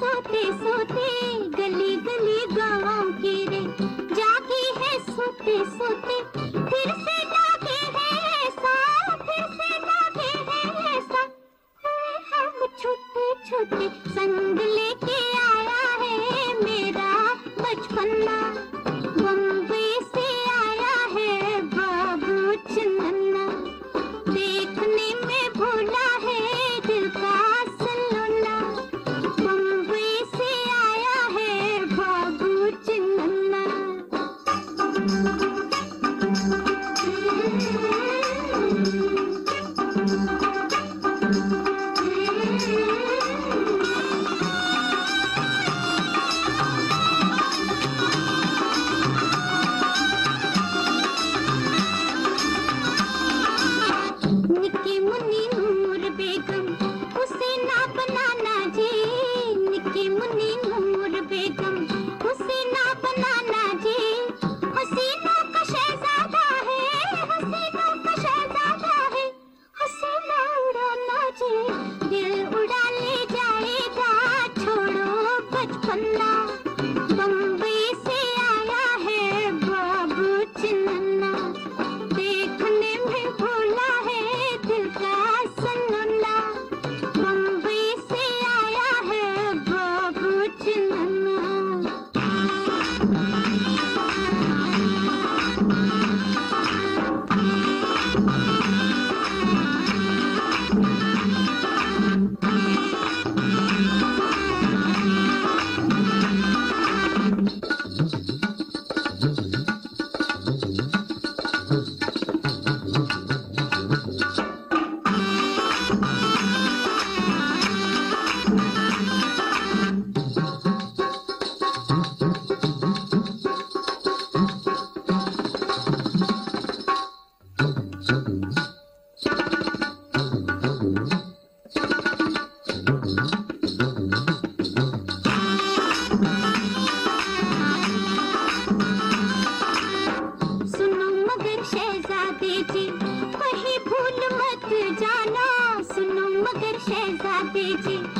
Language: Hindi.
सोते सोते गली गली गाँव के रे। जागी है सोते सोते, फिर से जागे है फिर से जागे है हम छोटे छोटे संग लेके आया है मेरा बचपना। मुनि नूर बेगम उसे ना बनाना जी। निके मुनि बहादुर शहजादे जी।